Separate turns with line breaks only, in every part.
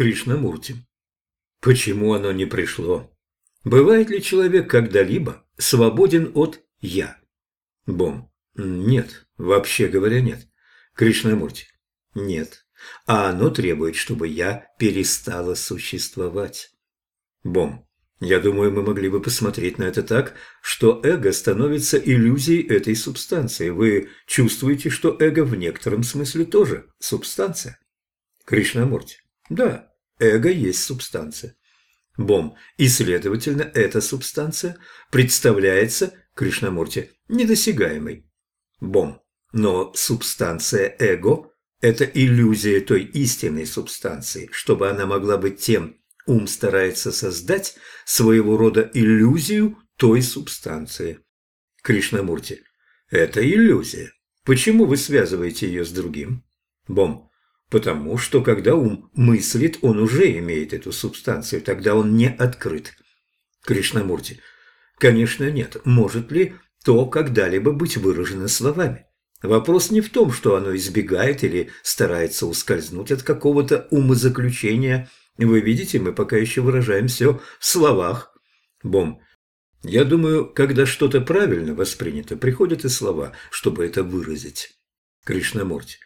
Кришнамурти. Почему оно не пришло? Бывает ли человек когда-либо свободен от «я»? Бом. Нет, вообще говоря, нет. Кришнамурти. Нет. А оно требует, чтобы я перестала существовать. Бом. Я думаю, мы могли бы посмотреть на это так, что эго становится иллюзией этой субстанции. Вы чувствуете, что эго в некотором смысле тоже субстанция? Кришнамурти. Да, эго есть субстанция. Бом. И, следовательно, эта субстанция представляется, Кришнамурти, недосягаемой. Бом. Но субстанция эго – это иллюзия той истинной субстанции, чтобы она могла быть тем, Ум старается создать своего рода иллюзию той субстанции. Кришнамурти. Это иллюзия. Почему вы связываете ее с другим? Бом. Потому что когда ум мыслит, он уже имеет эту субстанцию, тогда он не открыт. Кришнамурти. Конечно, нет. Может ли то когда-либо быть выражено словами? Вопрос не в том, что оно избегает или старается ускользнуть от какого-то умозаключения – вы видите, мы пока еще выражаем все в словах. Бом. Я думаю, когда что-то правильно воспринято, приходят и слова, чтобы это выразить. Кришнамурти.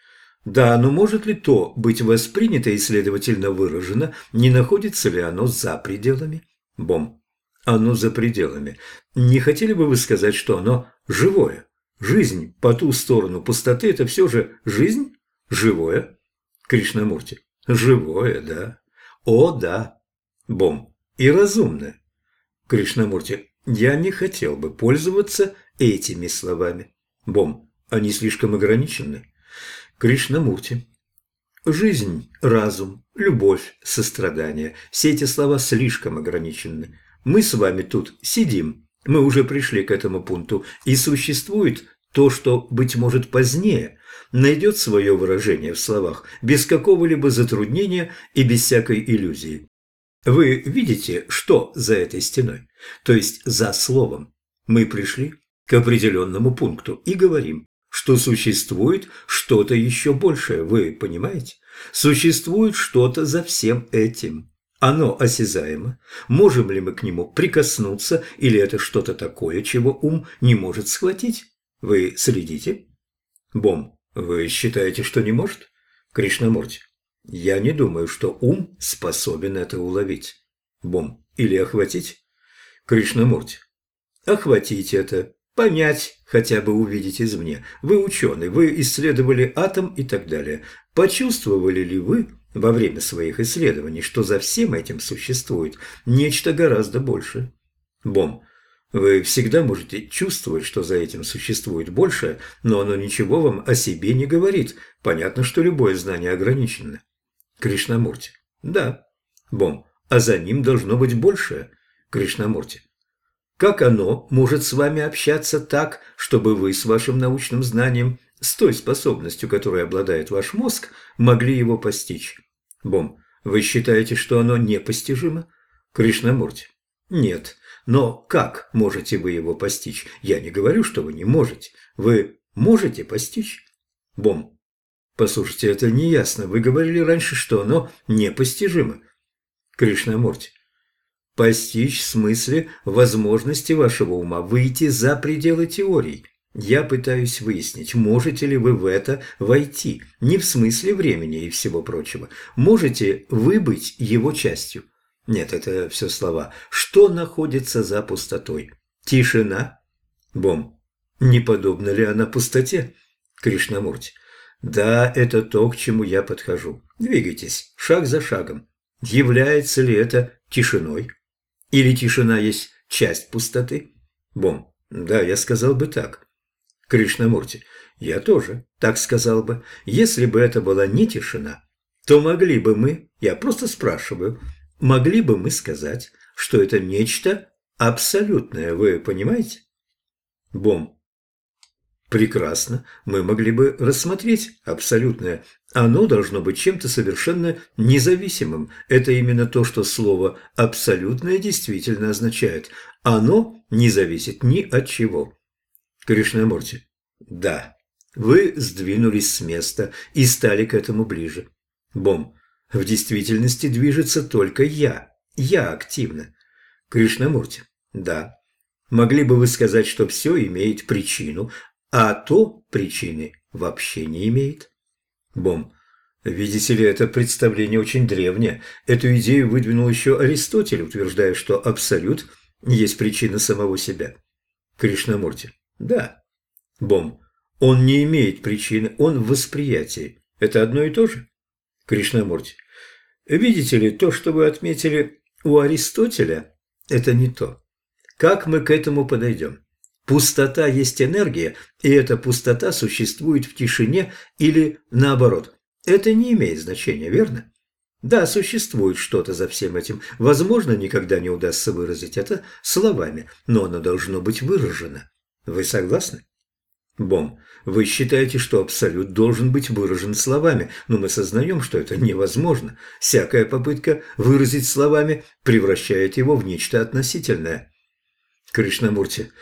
Да, но может ли то быть воспринято и, следовательно, выражено, не находится ли оно за пределами? Бом. Оно за пределами. Не хотели бы вы сказать, что оно живое? Жизнь по ту сторону пустоты – это все же жизнь? Живое? Кришнамурти. Живое, да. О, да. Бом. И разумно. Кришнамурти, я не хотел бы пользоваться этими словами. Бом. Они слишком ограничены. Кришнамурти. Жизнь, разум, любовь, сострадание – все эти слова слишком ограничены. Мы с вами тут сидим, мы уже пришли к этому пункту, и существует то, что, быть может, позднее найдет свое выражение в словах без какого-либо затруднения и без всякой иллюзии. Вы видите, что за этой стеной, то есть за словом. Мы пришли к определенному пункту и говорим, что существует что-то еще большее, вы понимаете? Существует что-то за всем этим. Оно осязаемо. Можем ли мы к нему прикоснуться, или это что-то такое, чего ум не может схватить? Вы следите? Бом, вы считаете, что не может? Кришнамурти, я не думаю, что ум способен это уловить. Бом, или охватить? Кришнамурти, охватить это, понять, хотя бы увидеть извне. Вы ученый, вы исследовали атом и так далее. Почувствовали ли вы во время своих исследований, что за всем этим существует нечто гораздо большее? Бом, вы всегда можете чувствовать, что за этим существует большее, но оно ничего вам о себе не говорит. Понятно, что любое знание ограничено. Кришнамурти. Да. Бом. А за ним должно быть большее. Кришнамурти. Как оно может с вами общаться так, чтобы вы с вашим научным знанием, с той способностью, которой обладает ваш мозг, могли его постичь? Бом. Вы считаете, что оно непостижимо? Кришнамурти. Нет. Но как можете вы его постичь? Я не говорю, что вы не можете. Вы можете постичь? Бом. Послушайте, это неясно. Вы говорили раньше, что оно непостижимо. Кришнамурти. Постичь в смысле возможности вашего ума выйти за пределы теорий. Я пытаюсь выяснить, можете ли вы в это войти, не в смысле времени и всего прочего. Можете вы быть его частью. Нет, это все слова. Что находится за пустотой? Тишина? Бом. Не подобна ли она пустоте? Кришнамурти. Да, это то, к чему я подхожу. Двигайтесь, шаг за шагом. Является ли это тишиной? Или тишина есть часть пустоты? Бом. Да, я сказал бы так. Кришнамурти. Я тоже так сказал бы. Если бы это была не тишина, то могли бы мы, я просто спрашиваю, могли бы мы сказать, что это нечто абсолютное, вы понимаете? Бом. Прекрасно. Мы могли бы рассмотреть абсолютное. Оно должно быть чем-то совершенно независимым. Это именно то, что слово «абсолютное» действительно означает. Оно не зависит ни от чего. Кришнамурти. Да. Вы сдвинулись с места и стали к этому ближе. Бом. В действительности движется только я. Я активно. Кришнамурти. Да. Могли бы вы сказать, что все имеет причину, а то причины вообще не имеет? Бом. Видите ли, это представление очень древнее. Эту идею выдвинул еще Аристотель, утверждая, что абсолют есть причина самого себя. Кришнамурти. Да. Бом. Он не имеет причины, он в восприятии. Это одно и то же? Кришнамурти. Видите ли, то, что вы отметили у Аристотеля, это не то. Как мы к этому подойдем? Пустота есть энергия, и эта пустота существует в тишине или наоборот. Это не имеет значения, верно? Да, существует что-то за всем этим. Возможно, никогда не удастся выразить это словами, но оно должно быть выражено. Вы согласны? Бом, вы считаете, что абсолют должен быть выражен словами, но мы сознаем, что это невозможно. Всякая попытка выразить словами превращает его в нечто относительное. Кришнамурти,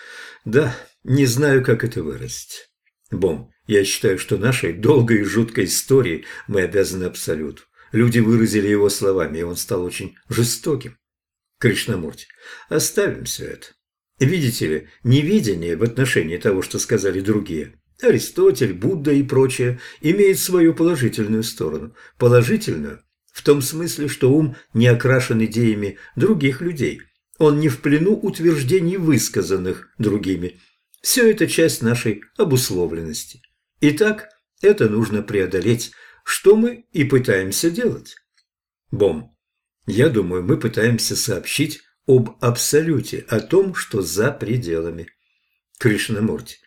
да, не знаю, как это выразить. Бом, я считаю, что нашей долгой и жуткой истории мы обязаны абсолюту. Люди выразили его словами, и он стал очень жестоким. Кришнамурти, оставим все это. Видите ли, неведение в отношении того, что сказали другие, Аристотель, Будда и прочее, имеет свою положительную сторону. Положительную в том смысле, что ум не окрашен идеями других людей. Он не в плену утверждений, высказанных другими. Все это часть нашей обусловленности. Итак, это нужно преодолеть, что мы и пытаемся делать. Бом. Я думаю, мы пытаемся сообщить об абсолюте, о том, что за пределами. Кришнамурти.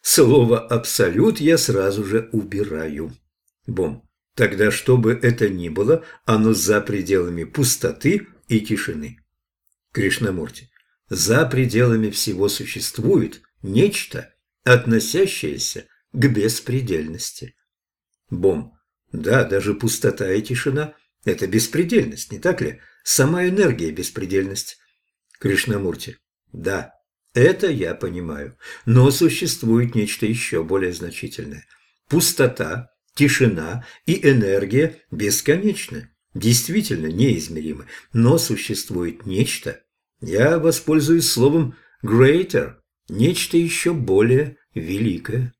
Слово «абсолют» я сразу же убираю. Бом. Тогда, что бы это ни было, оно за пределами пустоты и тишины. Кришнамурти. За пределами всего существует нечто, относящееся к беспредельности. Бом. Да, даже пустота и тишина – это беспредельность, не так ли? Сама энергия – беспредельность. Кришнамурти. Да, это я понимаю. Но существует нечто еще более значительное. Пустота, тишина и энергия бесконечны, действительно неизмеримы. Но существует нечто, я воспользуюсь словом «greater», нечто еще более великое.